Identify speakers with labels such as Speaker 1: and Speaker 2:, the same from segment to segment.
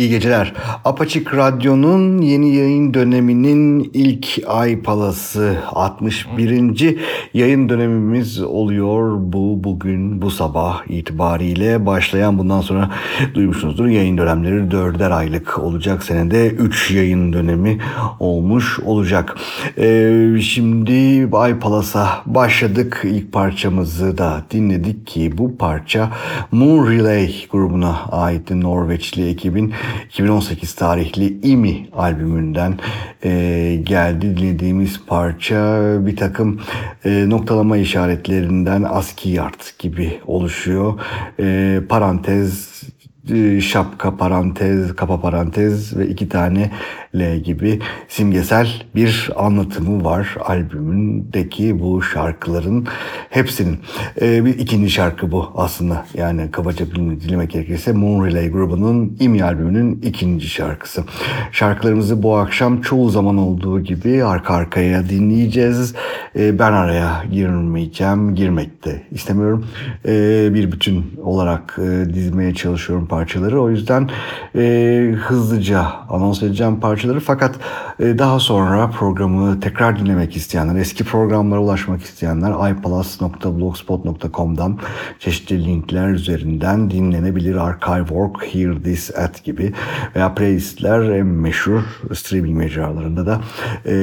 Speaker 1: İyi geceler. Apaçık Radyo'nun yeni yayın döneminin ilk ay palası 61. yayın dönemimiz oluyor. Bu bugün bu sabah itibariyle başlayan bundan sonra duymuşsunuzdur. Yayın dönemleri dörder aylık olacak. Senede 3 yayın dönemi olmuş olacak. Ee, şimdi ay palasa başladık. İlk parçamızı da dinledik ki bu parça Moon Relay grubuna ait Norveçli ekibin 2018 tarihli IMI albümünden e, geldi. Dinlediğimiz parça bir takım e, noktalama işaretlerinden ASCII yard gibi oluşuyor. E, parantez e, şapka parantez, kapa parantez ve iki tane L gibi simgesel bir anlatımı var albümündeki bu şarkıların hepsinin. Ee, bir ikinci şarkı bu aslında. Yani kabaca dilemek gerekirse Moon Relay grubunun İmi albümünün ikinci şarkısı. Şarkılarımızı bu akşam çoğu zaman olduğu gibi arka arkaya dinleyeceğiz. Ee, ben araya girmeyeceğim, girmek de istemiyorum. Ee, bir bütün olarak e, dizmeye çalışıyorum parçaları. O yüzden e, hızlıca anons edeceğim parçaları parçaları fakat e, daha sonra programı tekrar dinlemek isteyenler, eski programlara ulaşmak isteyenler ipalas.blogspot.com'dan çeşitli linkler üzerinden dinlenebilir. Archive.org, Hear This At gibi veya playlistler meşhur streaming mecralarında da e,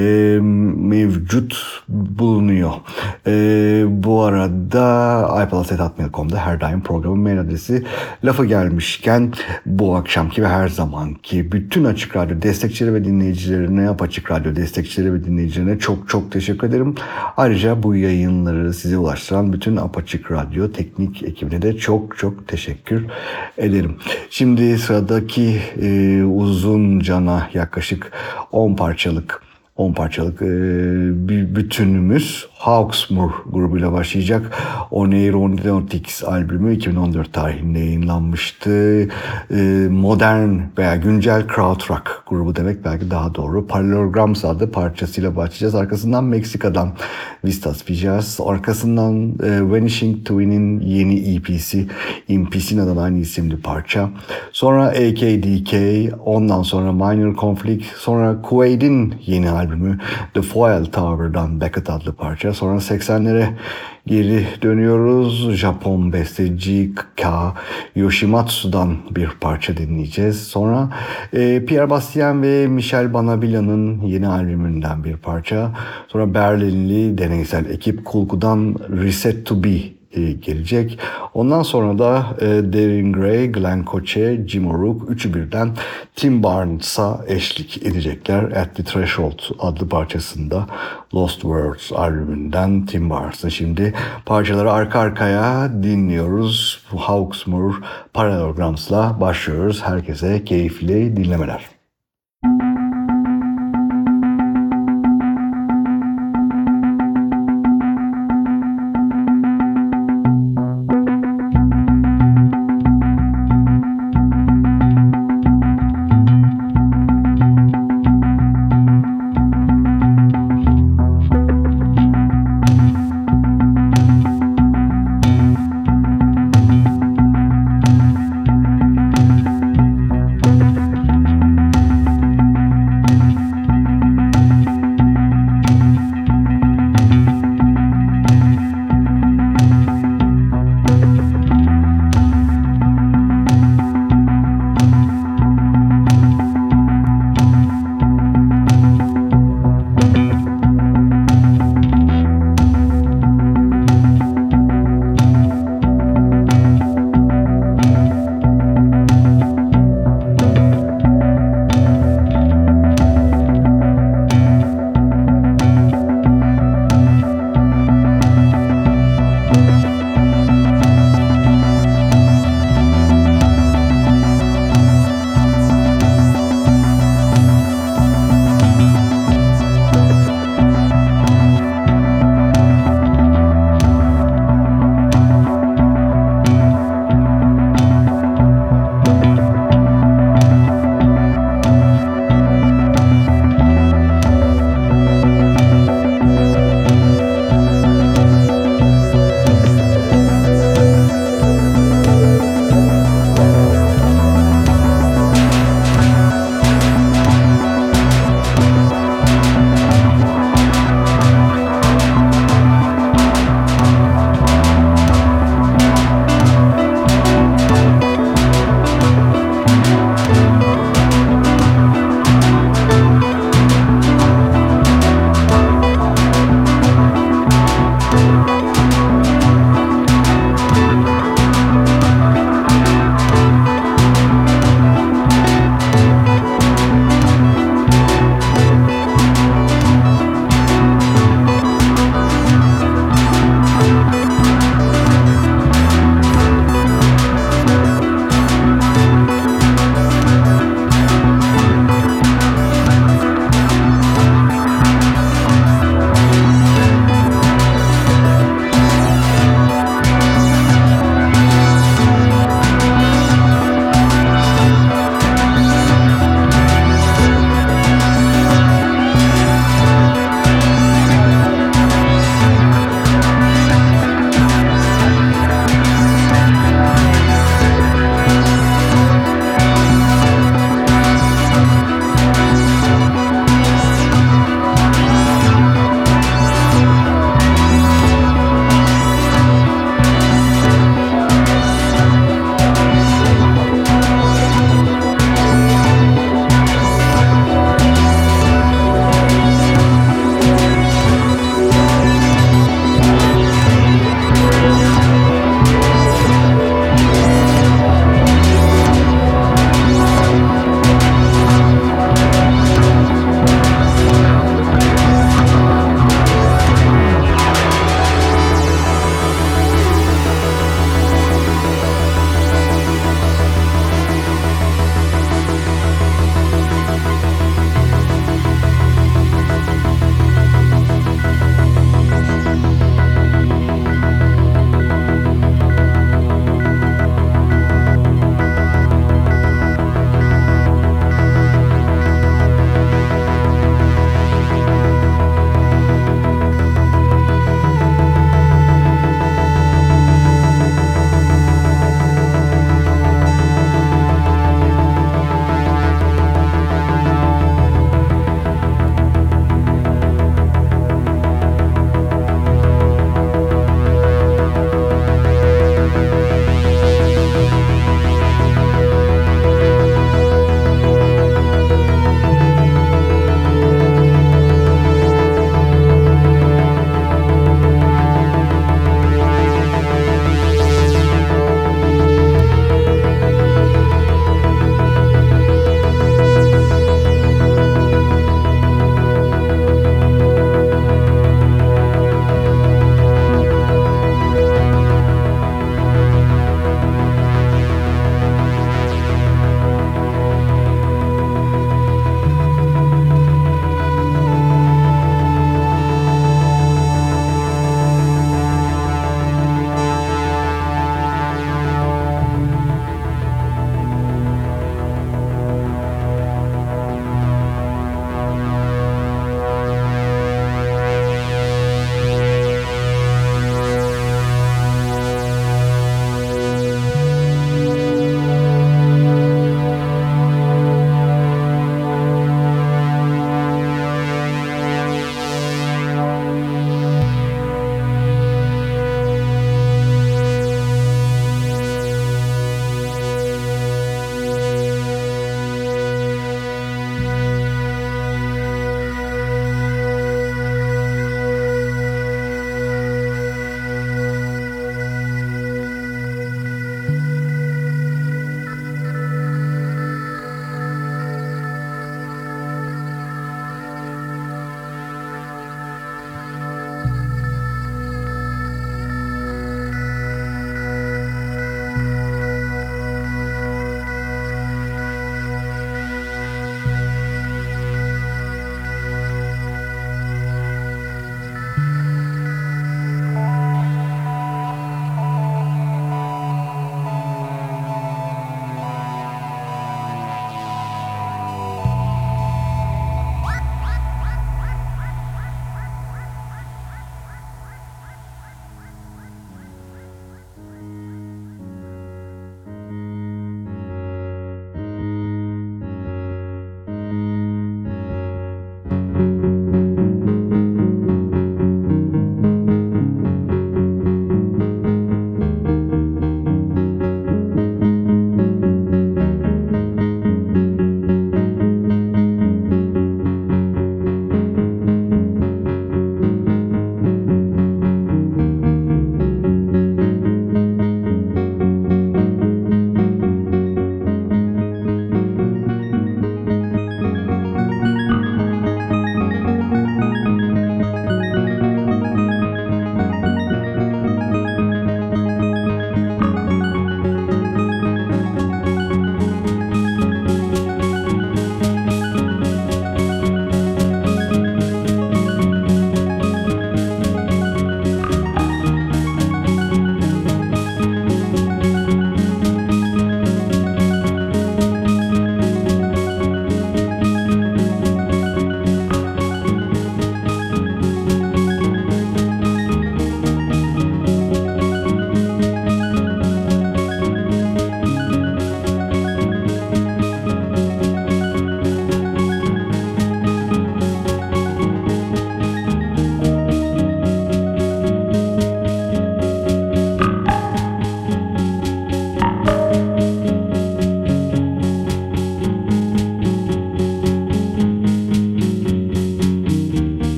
Speaker 1: mevcut bulunuyor. E, bu arada ipalas.atmail.com'da her daim programın mail adresi lafı gelmişken bu akşamki ve her zamanki bütün Açık Radyo destekçileri ve dinleyicilerine, Apaçık Radyo destekçileri ve dinleyicilerine çok çok teşekkür ederim. Ayrıca bu yayınları size ulaştıran bütün Apaçık Radyo teknik ekibine de çok çok teşekkür ederim. Şimdi sıradaki e, uzun cana yaklaşık 10 parçalık 10 parçalık bir bütünümüz Hawksmoor grubuyla başlayacak. Oneironautics albümü 2014 tarihinde yayınlanmıştı. Modern veya güncel krautrock grubu demek belki daha doğru. Parallelograms adlı parçasıyla başlayacağız. Arkasından Meksika'dan Vistas Pijas. Arkasından Vanishing Twin'in yeni EP'si Impisina'dan aynı isimli parça. Sonra AKDK, ondan sonra Minor Conflict, sonra Quaid'in yeni albümü The Foil Tower'dan Beckett adlı parça. Sonra 80'lere geri dönüyoruz. Japon besteci Ka Yoshimatsu'dan bir parça dinleyeceğiz. Sonra e, Pierre Bastien ve Michel Banabila'nın yeni albümünden bir parça. Sonra Berlinli deneysel ekip Kulku'dan Reset to Be gelecek. Ondan sonra da e, Darren Gray, Glenn Koche, Jim O'Rourke üçü birden Tim Barnes'a eşlik edecekler. At the Threshold adlı parçasında Lost Words albümünden Tim Barnes'ın şimdi parçaları arka arkaya dinliyoruz. Hawksmoor Parallelograms'la başlıyoruz. Herkese keyifli dinlemeler.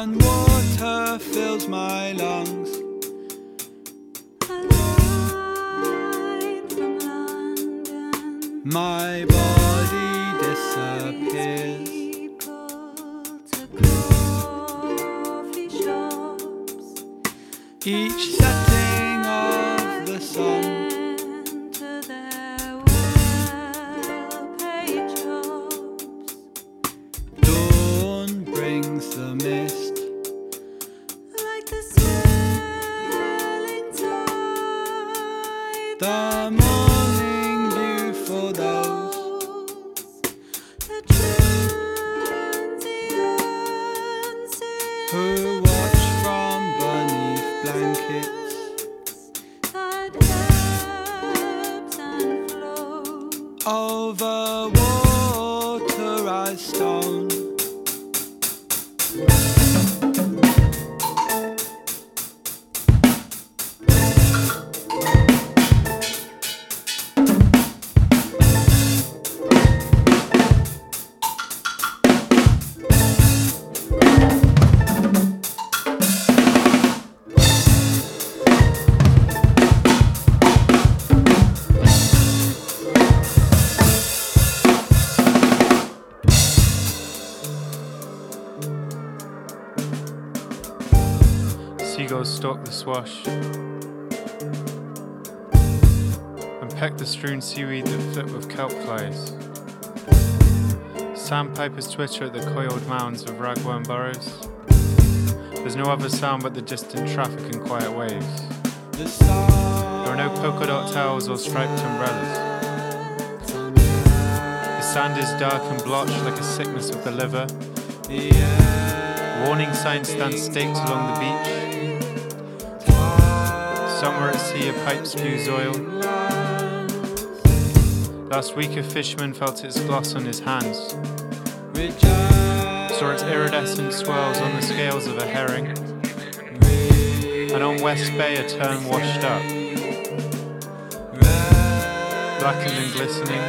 Speaker 2: And water fills my lungs.
Speaker 3: And peck the strewn seaweed that flit with kelp flies. Sandpipers twitter at the coiled mounds of ragworm burrows. There's no other sound but the distant traffic and quiet waves. There are no polka dot towels or striped umbrellas. The sand is dark and blotched like a sickness of the liver. Warning signs stand staked along the beach. Somewhere at sea, a pipe spews oil. Last week, a fisherman felt its gloss on his hands, saw its iridescent swirls on the scales of a herring, and on West Bay, a tern washed up, blackened and glistening,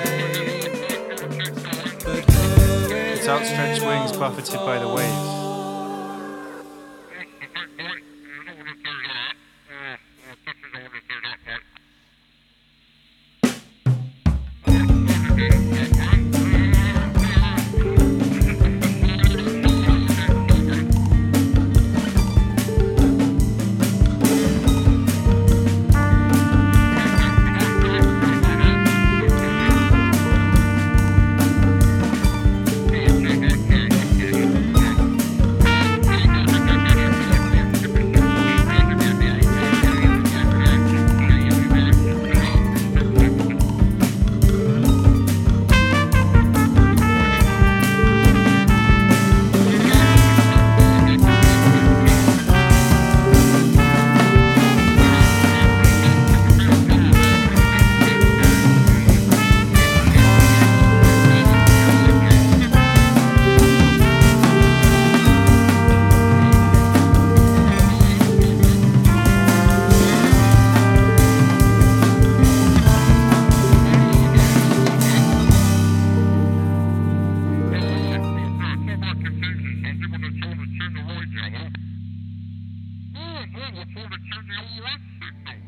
Speaker 3: its outstretched wings buffeted by the waves.
Speaker 4: dirección de ayuda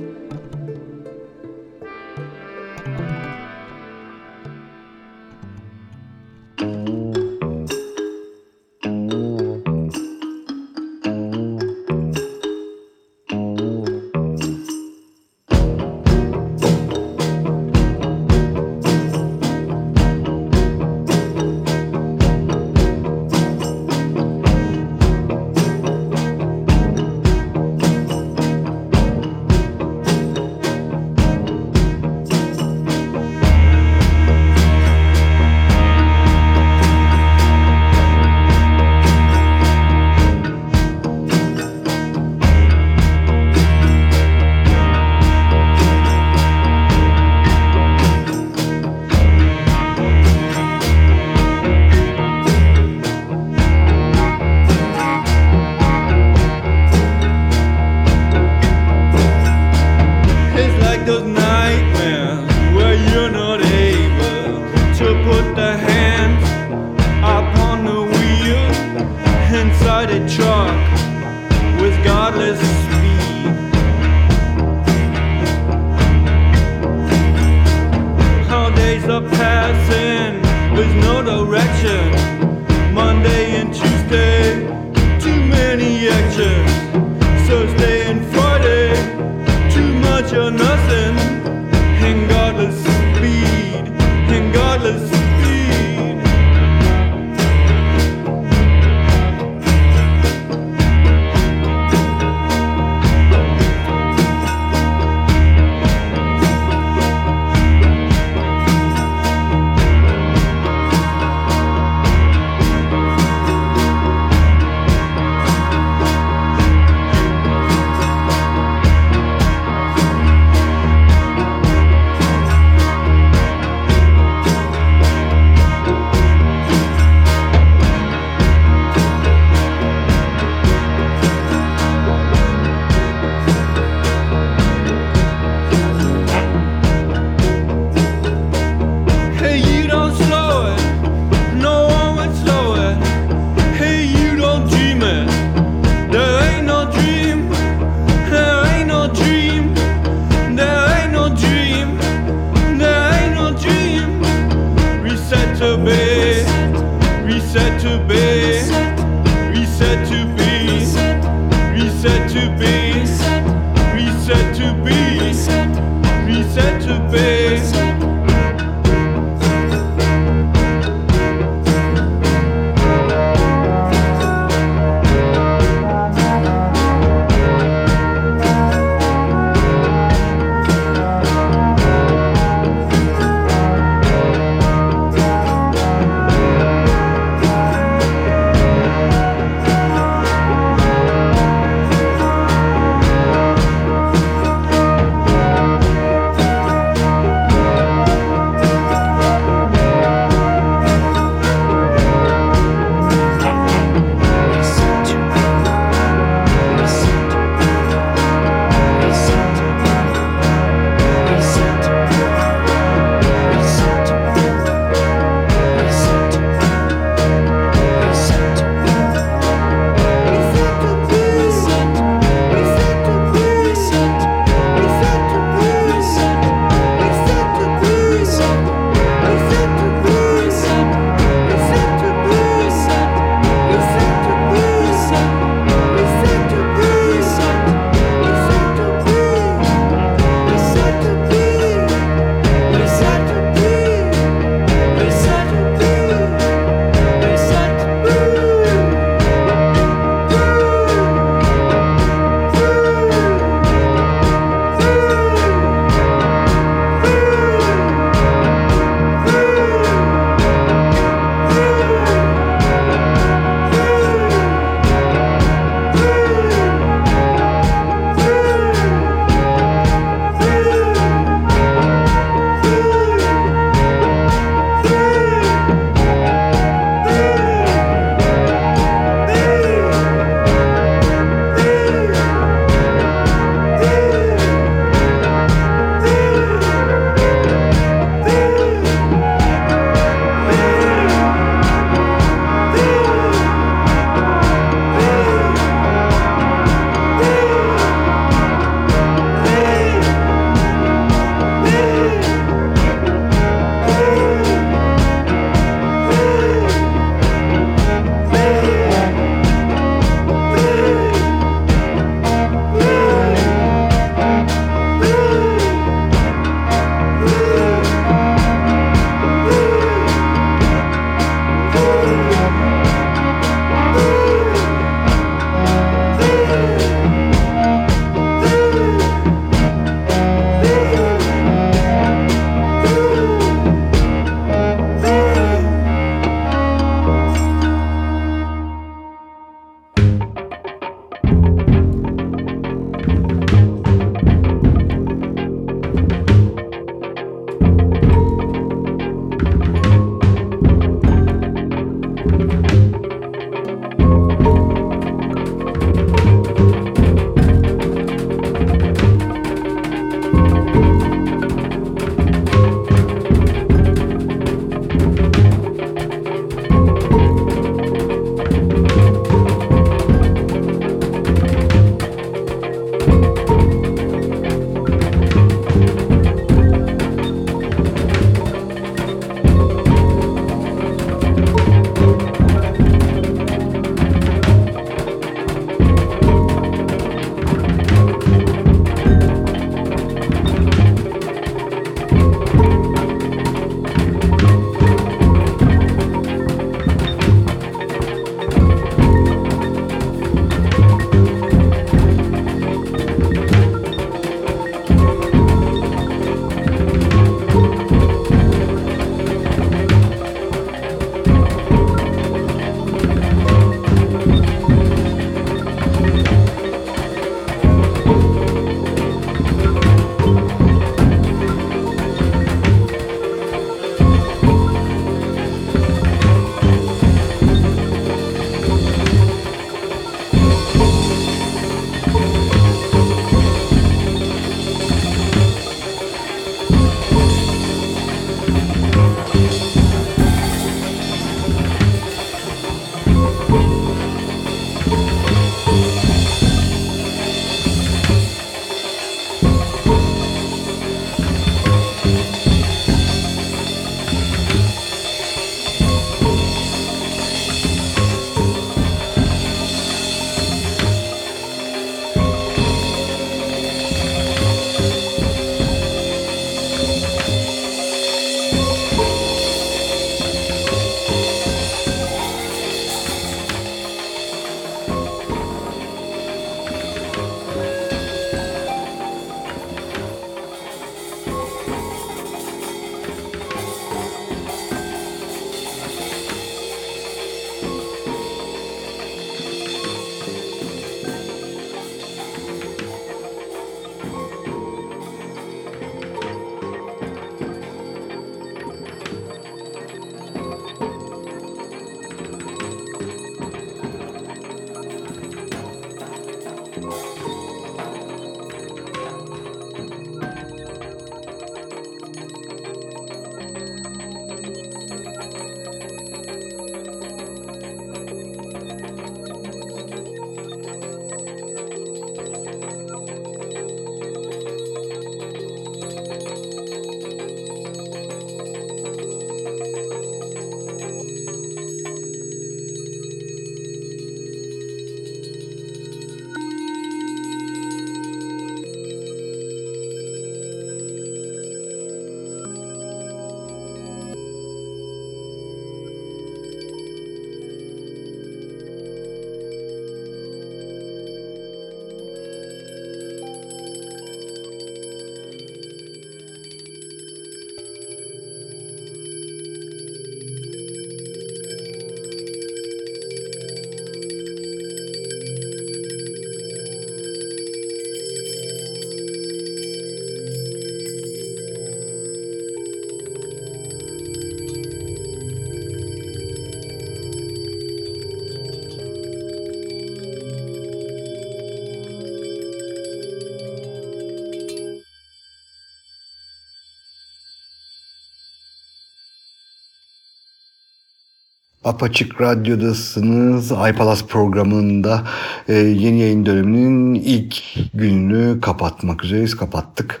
Speaker 1: Apaçık Radyo'dasınız. iPalas programında e, yeni yayın döneminin ilk gününü kapatmak üzereyiz. Kapattık.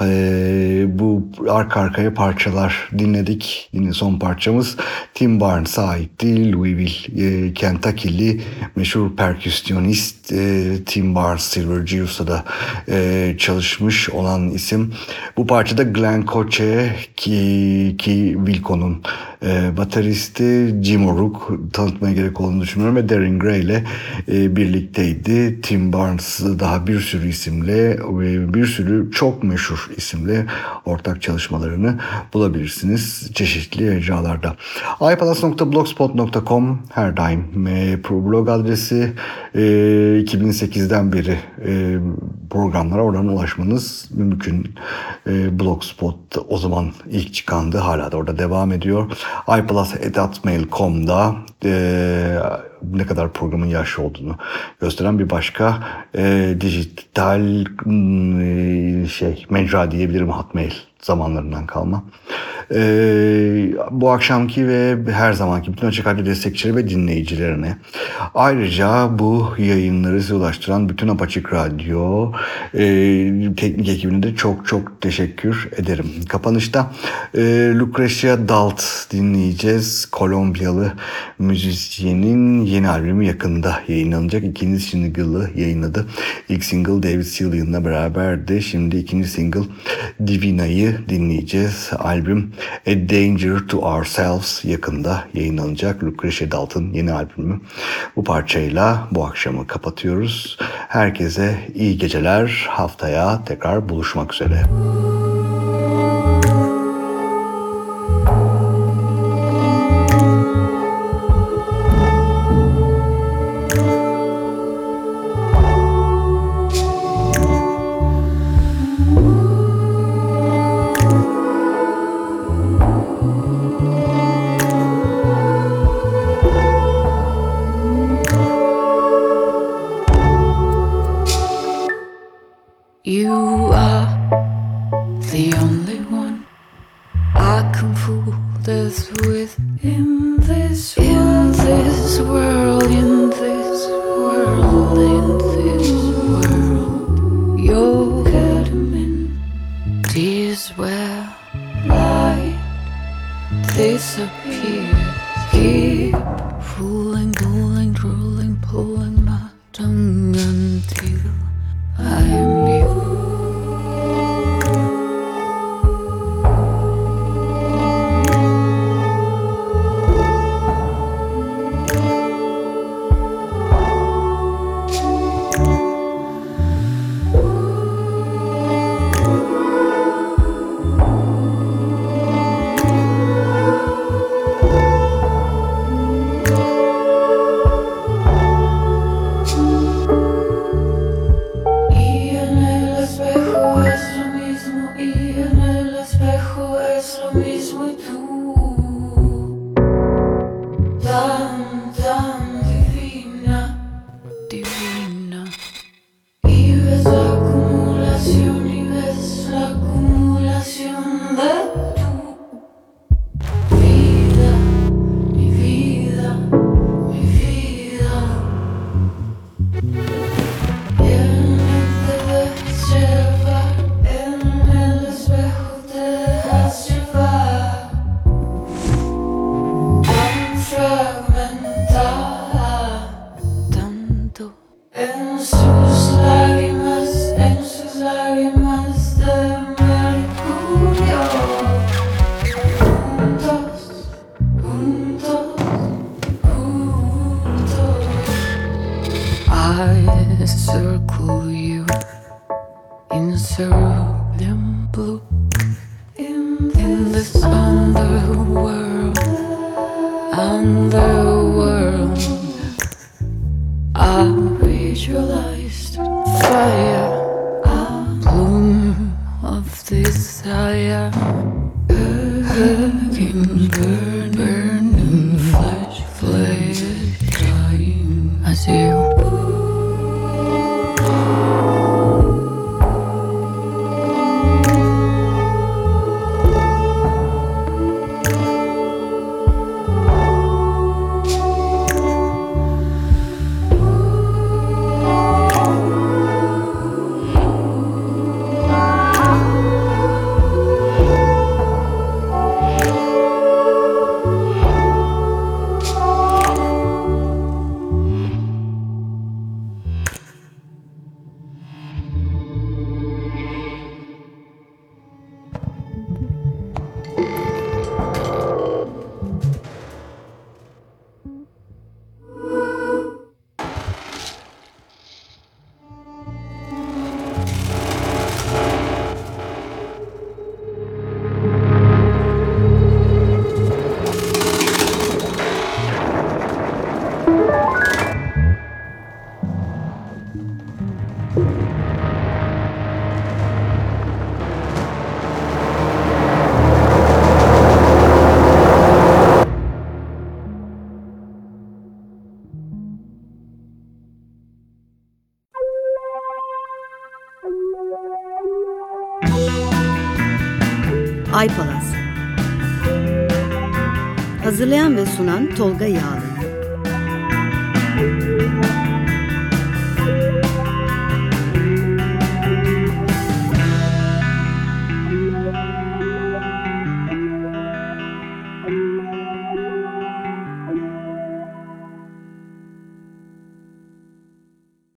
Speaker 1: E, bu arka arkaya parçalar dinledik. Yine son parçamız Tim Barnes'a aitti. Louisville, e, Kentucky'li meşhur perküsyonist e, Tim Barnes Silver Juice'da da e, çalışmış olan isim. Bu parçada Glenn Koche ki, ki Wilco'nun e, bateristi Jim O'Rourke tanıtmaya gerek olduğunu düşünüyorum ve Darren Gray ile e, birlikteydi. Tim Barnes daha bir sürü isimle ve bir sürü çok meşhur isimle ortak çalışmalarını bulabilirsiniz çeşitli ecralarda. ipalas.blogspot.com her daim e, blog adresi e, 2008'den beri e, programlara oradan ulaşmanız mümkün. E, Blogspot o zaman ilk çıkandı hala da orada devam ediyor. iPlus.mail.com'da e, ne kadar programın yaşlı olduğunu gösteren bir başka e, dijital e, şey mecra diyebilirim Hotmail zamanlarından kalma. Ee, bu akşamki ve her zamanki bütün Açık Radyo destekçileri ve dinleyicilerine ayrıca bu yayınları size ulaştıran bütün Apaçık Radyo e, teknik ekibine de çok çok teşekkür ederim. Kapanışta e, Lucrecia Dalt dinleyeceğiz. Kolombiyalı müzisyenin yeni albümü yakında yayınlanacak. İkinci single'ı yayınladı. İlk single David Sillion'la beraberdi. Şimdi ikinci single Divina'yı dinleyeceğiz. Albüm A Danger to Ourselves yakında yayınlanacak. Lucretia Dalton yeni albümü. Bu parçayla bu akşamı kapatıyoruz. Herkese iyi geceler. Haftaya tekrar buluşmak üzere.
Speaker 2: You where light disappears. Keep of desire. Hacking, burn, burn, and flash,
Speaker 5: flame, I see you. sunan Tolga Yağlı.